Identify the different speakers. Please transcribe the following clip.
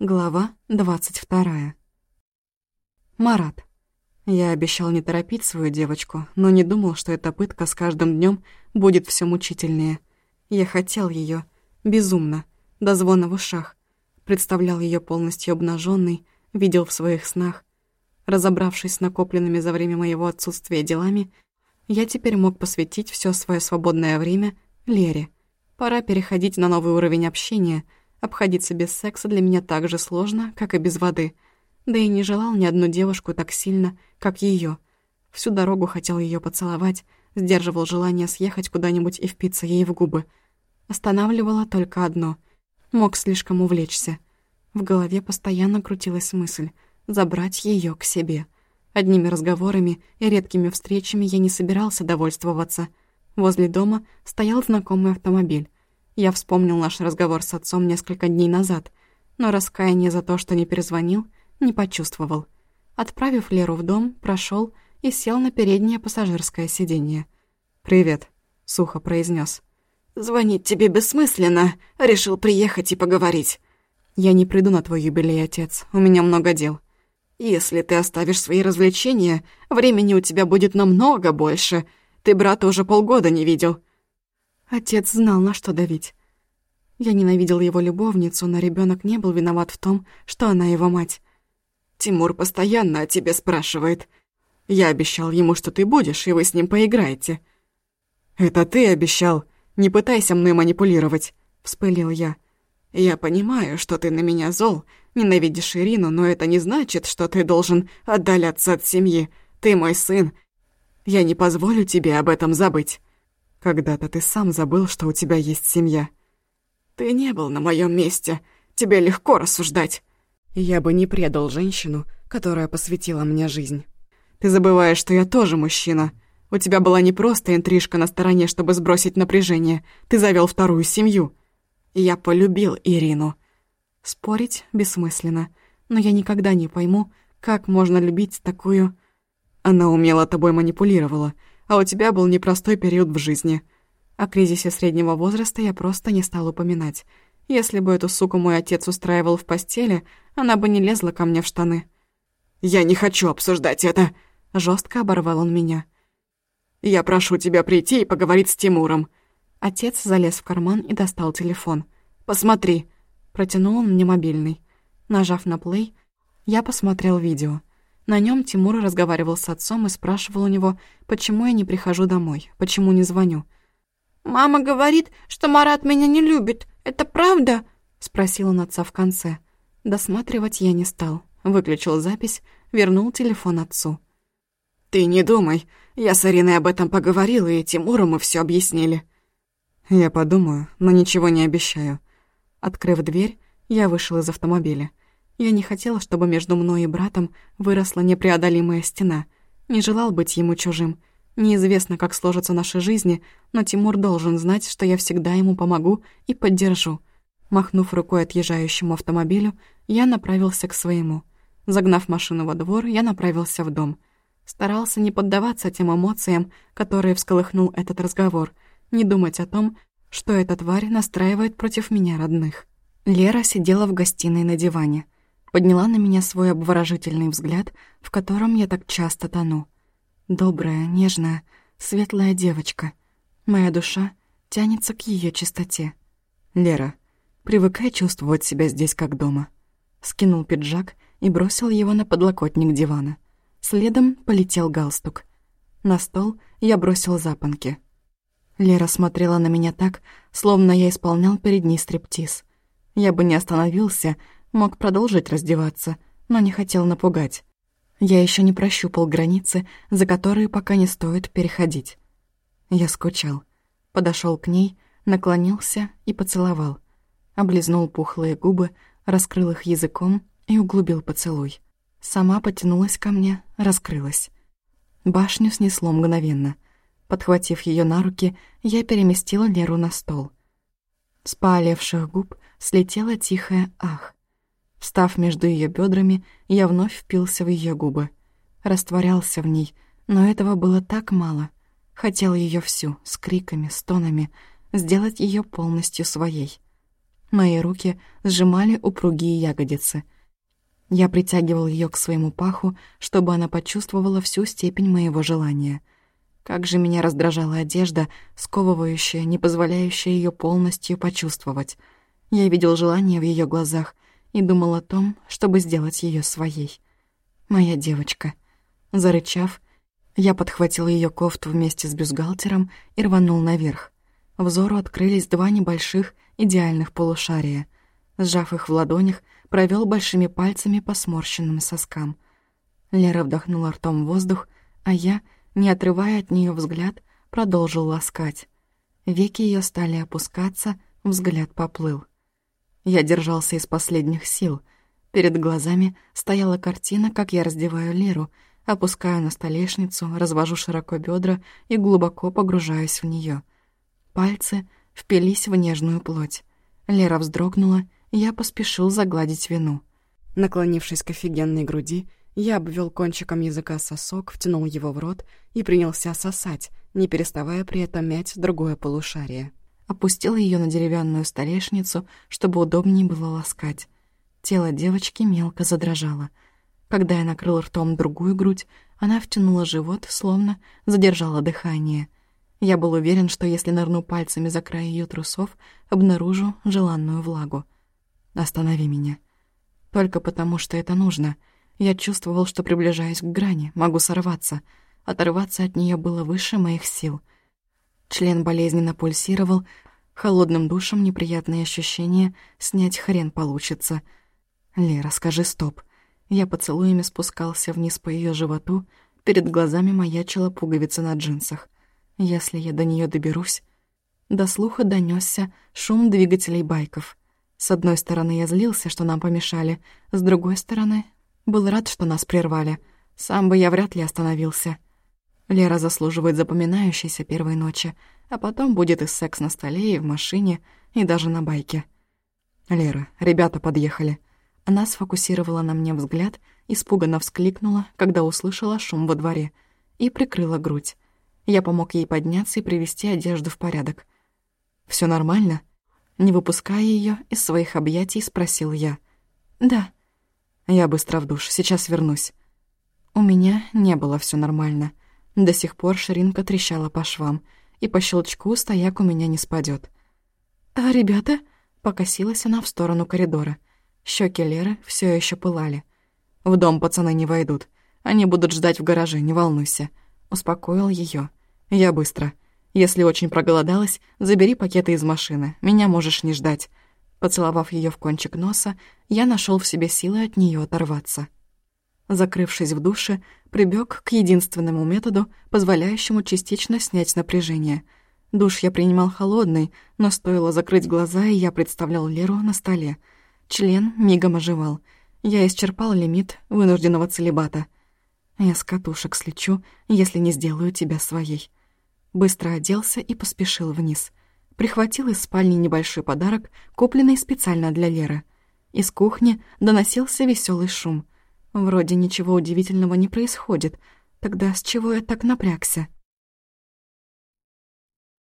Speaker 1: Глава двадцать вторая. Марат. Я обещал не торопить свою девочку, но не думал, что эта пытка с каждым днем будет все мучительнее. Я хотел ее безумно, до звона в ушах. Представлял ее полностью обнаженной, видел в своих снах. Разобравшись с накопленными за время моего отсутствия делами, я теперь мог посвятить все свое свободное время Лере. Пора переходить на новый уровень общения — Обходиться без секса для меня так же сложно, как и без воды. Да и не желал ни одну девушку так сильно, как ее. Всю дорогу хотел ее поцеловать, сдерживал желание съехать куда-нибудь и впиться ей в губы. Останавливало только одно. Мог слишком увлечься. В голове постоянно крутилась мысль забрать ее к себе. Одними разговорами и редкими встречами я не собирался довольствоваться. Возле дома стоял знакомый автомобиль. Я вспомнил наш разговор с отцом несколько дней назад, но раскаяние за то, что не перезвонил, не почувствовал. Отправив Леру в дом, прошел и сел на переднее пассажирское сиденье. «Привет», — сухо произнес.
Speaker 2: «Звонить тебе бессмысленно. Решил приехать и поговорить».
Speaker 1: «Я не приду на твой юбилей, отец. У меня много дел».
Speaker 2: «Если ты оставишь свои развлечения, времени у тебя будет намного больше. Ты брата уже полгода не видел.
Speaker 1: Отец знал, на что давить. Я ненавидел его любовницу, но ребенок не был виноват в том, что она его мать.
Speaker 2: Тимур постоянно о тебе спрашивает. Я обещал ему, что ты будешь, и вы с ним поиграете.
Speaker 1: Это ты обещал. Не пытайся мной манипулировать, вспылил я.
Speaker 2: Я понимаю, что ты на меня зол, ненавидишь Ирину, но это не значит, что ты должен отдаляться от семьи. Ты мой сын. Я не позволю тебе об этом забыть.
Speaker 1: Когда-то ты сам забыл, что у тебя есть семья.
Speaker 2: Ты не был на моем месте. Тебе легко рассуждать.
Speaker 1: Я бы не предал женщину, которая посвятила мне жизнь. Ты забываешь, что я тоже мужчина. У тебя была не просто интрижка на стороне, чтобы сбросить напряжение. Ты завел вторую семью.
Speaker 2: Я полюбил Ирину.
Speaker 1: Спорить бессмысленно, но я никогда не пойму, как можно любить такую... Она умело тобой манипулировала — а у тебя был непростой период в жизни. О кризисе среднего возраста я просто не стал упоминать. Если бы эту суку мой отец устраивал в постели, она бы не лезла ко мне в штаны.
Speaker 2: «Я не хочу обсуждать это!»
Speaker 1: Жестко оборвал он меня.
Speaker 2: «Я прошу тебя прийти и поговорить с Тимуром».
Speaker 1: Отец залез в карман и достал телефон.
Speaker 2: «Посмотри».
Speaker 1: Протянул он мне мобильный. Нажав на плей, я посмотрел видео. На нем Тимур разговаривал с отцом и спрашивал у него, почему я не прихожу домой, почему не звоню.
Speaker 2: «Мама говорит, что Марат меня не любит. Это правда?»
Speaker 1: — спросил он отца в конце. Досматривать я не стал. Выключил запись, вернул телефон отцу.
Speaker 2: «Ты не думай. Я с Ариной об этом поговорила, и Тимуру мы все объяснили».
Speaker 1: «Я подумаю, но ничего не обещаю». Открыв дверь, я вышел из автомобиля. Я не хотела, чтобы между мной и братом выросла непреодолимая стена. Не желал быть ему чужим. Неизвестно, как сложатся наши жизни, но Тимур должен знать, что я всегда ему помогу и поддержу. Махнув рукой отъезжающему автомобилю, я направился к своему. Загнав машину во двор, я направился в дом. Старался не поддаваться тем эмоциям, которые всколыхнул этот разговор, не думать о том, что эта тварь настраивает против меня родных. Лера сидела в гостиной на диване — подняла на меня свой обворожительный взгляд, в котором я так часто тону. Добрая, нежная, светлая девочка. Моя душа тянется к ее чистоте. Лера, привыкай чувствовать себя здесь как дома. Скинул пиджак и бросил его на подлокотник дивана. Следом полетел галстук. На стол я бросил запонки. Лера смотрела на меня так, словно я исполнял перед ней стриптиз. Я бы не остановился, Мог продолжить раздеваться, но не хотел напугать. Я еще не прощупал границы, за которые пока не стоит переходить. Я скучал. Подошел к ней, наклонился и поцеловал. Облизнул пухлые губы, раскрыл их языком и углубил поцелуй. Сама потянулась ко мне, раскрылась. Башню снесло мгновенно. Подхватив ее на руки, я переместила Леру на стол. С губ слетело тихое «ах». Встав между ее бедрами, я вновь впился в ее губы. Растворялся в ней, но этого было так мало. Хотел ее всю, с криками, стонами, сделать ее полностью своей. Мои руки сжимали упругие ягодицы. Я притягивал ее к своему паху, чтобы она почувствовала всю степень моего желания. Как же меня раздражала одежда, сковывающая, не позволяющая ее полностью почувствовать. Я видел желание в ее глазах и думал о том, чтобы сделать ее своей. Моя девочка. Зарычав, я подхватил ее кофту вместе с бюстгальтером и рванул наверх. Взору открылись два небольших идеальных полушария. Сжав их в ладонях, провел большими пальцами по сморщенным соскам. Лера вдохнула ртом воздух, а я, не отрывая от нее взгляд, продолжил ласкать. Веки ее стали опускаться, взгляд поплыл. Я держался из последних сил. Перед глазами стояла картина, как я раздеваю Леру, опускаю на столешницу, развожу широко бедра и глубоко погружаюсь в нее. Пальцы впились в нежную плоть. Лера вздрогнула, я поспешил загладить вину. Наклонившись к офигенной груди, я обвел кончиком языка сосок, втянул его в рот и принялся сосать, не переставая при этом мять другое полушарие. Опустил ее на деревянную столешницу, чтобы удобнее было ласкать. Тело девочки мелко задрожало. Когда я накрыл ртом другую грудь, она втянула живот, словно задержала дыхание — я был уверен, что если нырну пальцами за край ее трусов, обнаружу желанную влагу. «Останови меня». Только потому, что это нужно. Я чувствовал, что приближаюсь к грани, могу сорваться. Оторваться от нее было выше моих сил. Член болезненно пульсировал, холодным душем неприятные ощущения, снять хрен получится. «Лера, скажи стоп». Я поцелуями спускался вниз по ее животу, перед глазами маячила пуговица на джинсах. Если я до нее доберусь... До слуха донесся шум двигателей байков. С одной стороны, я злился, что нам помешали, с другой стороны, был рад, что нас прервали. Сам бы я вряд ли остановился. Лера заслуживает запоминающейся первой ночи, а потом будет и секс на столе, и в машине, и даже на байке. «Лера, ребята подъехали». Она сфокусировала на мне взгляд, испуганно вскликнула, когда услышала шум во дворе, и прикрыла грудь. Я помог ей подняться и привести одежду в порядок. Все нормально?» Не выпуская ее из своих объятий, спросил я. «Да». «Я быстро в душ, сейчас вернусь». У меня не было все нормально. До сих пор ширинка трещала по швам, и по щелчку стояк у меня не спадет. «А ребята?» — покосилась она в сторону коридора. Щеки Леры все еще пылали. «В дом пацаны не войдут. Они будут ждать в гараже, не волнуйся», — успокоил ее. «Я быстро. Если очень проголодалась, забери пакеты из машины. Меня можешь не ждать». Поцеловав ее в кончик носа, я нашел в себе силы от нее оторваться. Закрывшись в душе, прибег к единственному методу, позволяющему частично снять напряжение. Душ я принимал холодный, но стоило закрыть глаза, и я представлял Леру на столе. Член мигом оживал. Я исчерпал лимит вынужденного целебата. Я с катушек слечу, если не сделаю тебя своей. Быстро оделся и поспешил вниз. Прихватил из спальни небольшой подарок, купленный специально для Леры. Из кухни доносился веселый шум. Вроде ничего удивительного не происходит. Тогда с чего я так напрягся?